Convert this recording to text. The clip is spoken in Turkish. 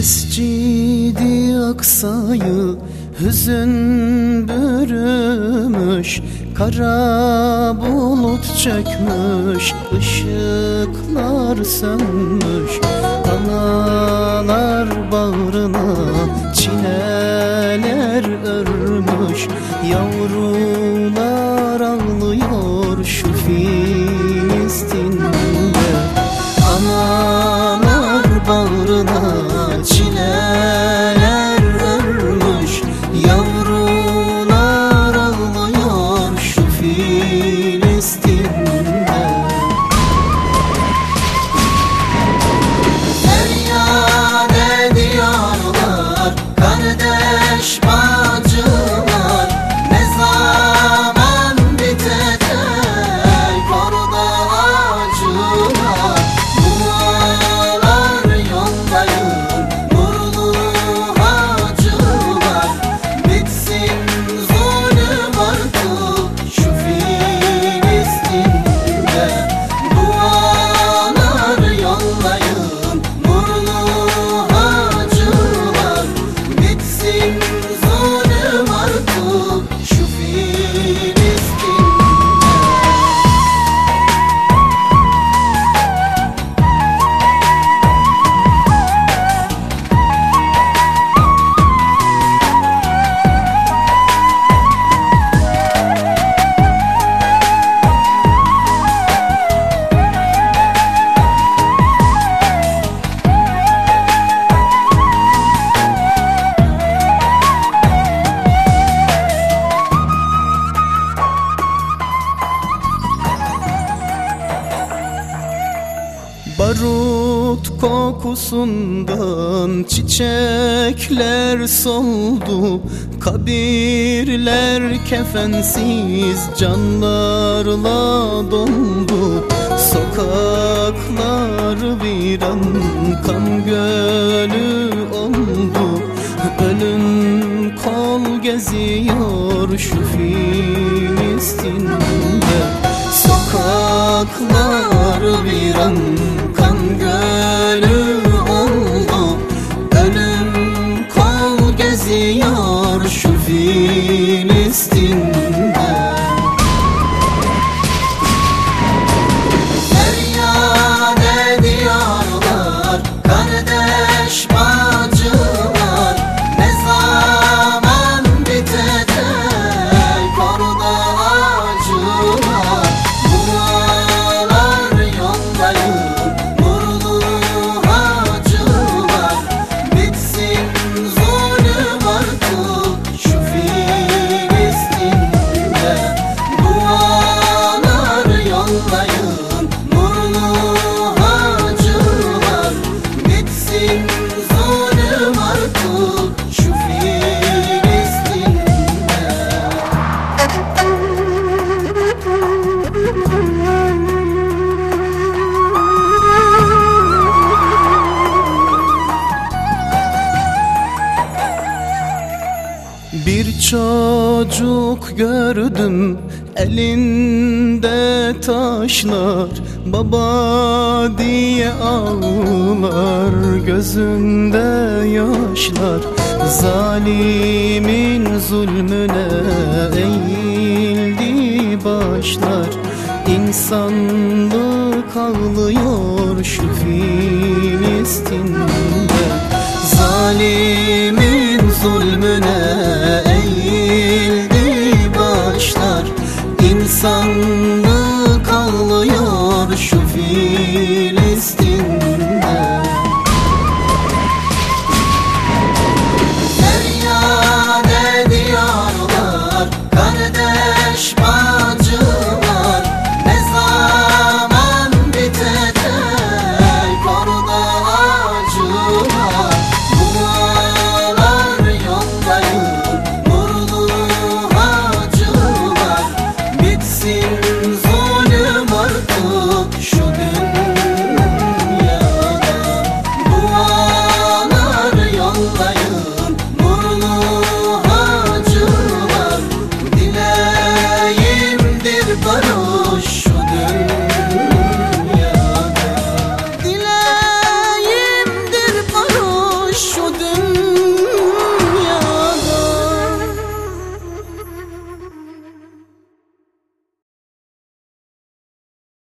Mescidi Aksa'yı hüzün bürümüş Kara bulut çökmüş, ışıklar sönmüş. Analar bağrına çileler örmüş Yavrular ağlıyor şu Filistin'de kokusundan çiçekler soldu Kabirler kefensiz canlarla doldu Sokaklar viran kan gölü oldu Ölüm kol geziyor şu Filistin'de. Sokaklar viran kan çocuk gördüm elinde taşlar Baba diye ağlar gözünde yaşlar. Zalimin zulmüne eğildi başlar. İnsanlık ağlıyor şu Filistin'de